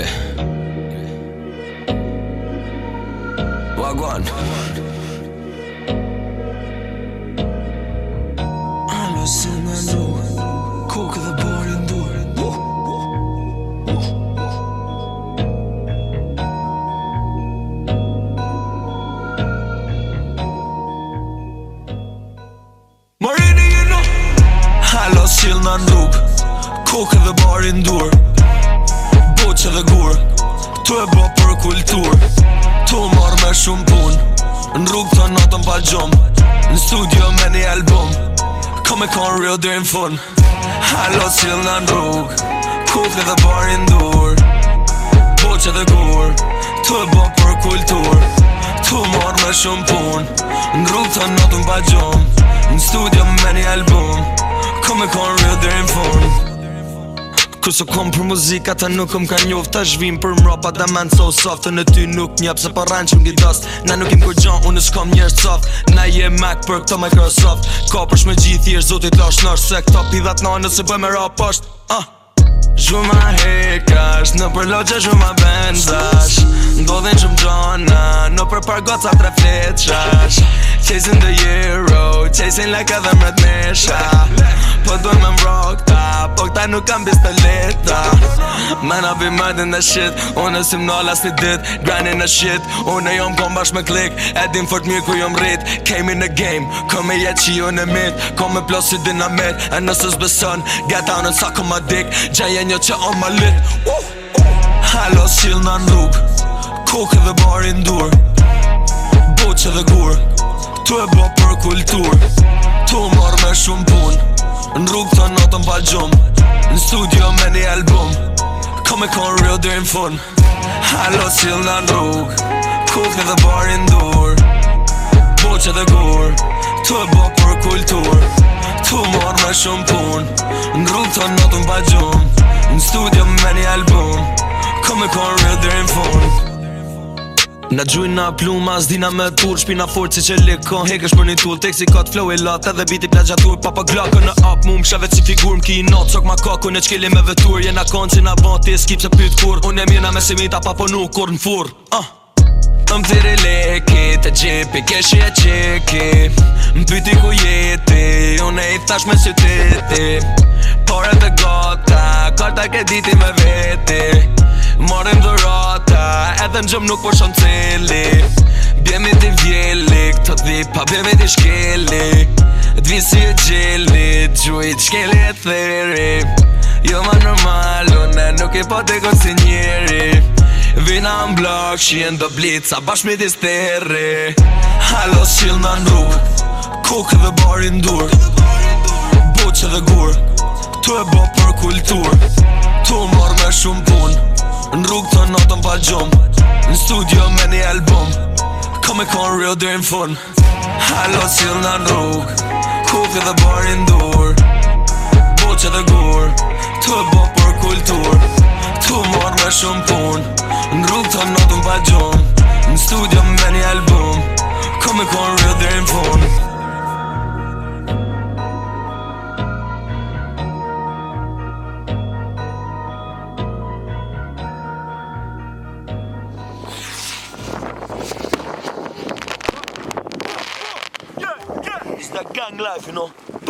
Vagon. Vagon. Hallo sunan dok. Cook the board in door. Po po po. Marini you know. Hallo sunan dok që dhe gurë Tu e bë për kulturë Tu marrë me shumë punë Në rrugë të natën pa gjumë Në studio me një album Ka me konë rrë dhe në funë Halo cilë në në rrugë Kukë dhe i dhurë Po që dhe gurë Tu e bë për kulturë Tu marrë me shumë punë Në rrugë të natën pa gjumë Në studio me një album Ka me konë rrë dhe në funë Kuso kom për muzika ta nuk kom ka njof Ta zhvim për mrapa da man so soft Në ty nuk njep se pa ranë që mgi Na nuk im kur gjon, unë s'kom njërë soft Na je Mac për këto Microsoft Ka përsh me gjithi e zotit lash nërë Se këto pidhat na nëse bëj me rap është uh. Ah. Zhuma hekash, në për loqe zhuma benzash Ndodhen shumë gjona, në për par goca tre fletëshash Chasing the Euro Chasing like other red mesha Po duen me m'rock ta Po këta nuk kam bis të leta Ma na vi mërdi në shit Unë e si më nolla dit Grani në shit Unë jom kom bashk me klik E fort mjë ku jom rrit Kemi në game Ko me jet që ju në mit Ko me plos si dinamit E nësë së Get Get and suck on ma dick Gjaj e një që o ma lit Halos qil në nuk Kuk edhe bar ndur Buq edhe gur Qo e bo për kultur Tu mor me shumë pun Në rrugë të notën pa gjumë Në studio me një album Ka me konë real dhe në fun Halo si në rrugë Kut dhe bari ndur Bo që dhe gur Tu e bo për kultur Tu mor me shumë pun Në rrugë të notën pa gjumë Në studio me një album Come and call real, they're in phone Na gjujnë na pluma, zdina me tur Shpina forë si që likon, Hek është për një tull Tek si ka flow e lat Edhe biti plaj gjatur Pa pa glako në ap, Mu më shave si figur Më ki i not Sok ma kako në qkili me vetur Jena konë që na bon Ti skip se pyt kur Unë e jena me simita Pa po nuk kur në fur uh. Ah. Më thiri leki të gjipi Keshi e qiki Më piti ku jeti Unë e i thash me si titi Por e të gota Karta ke diti me veti Morim dhurata edhe në gjëmë nuk po shonë celi Bjemi të vjeli, këtë të dhipa bjemi të shkeli Dvi si e gjeli, gjuj shkeli e theri Jo ma normal, une nuk i po të gotë si njeri Vina në blok, shien e në do blitë, sa steri Halos shqil në nuk, kuk dhe bari ndur Buqë dhe gur, tu e bo për kultur Tu mor me shumë pun, Në rrugë të natën pa gjumë Në studio me një album Ka me kon real dhe në fun Halo si në rrugë Kukë dhe bar i ndur dhe gur Të bo për kultur Të mor me shumë pun Në rrugë të natën pa gjumë Në studio me një album Ka me kon real dhe në fun the gang life, you know.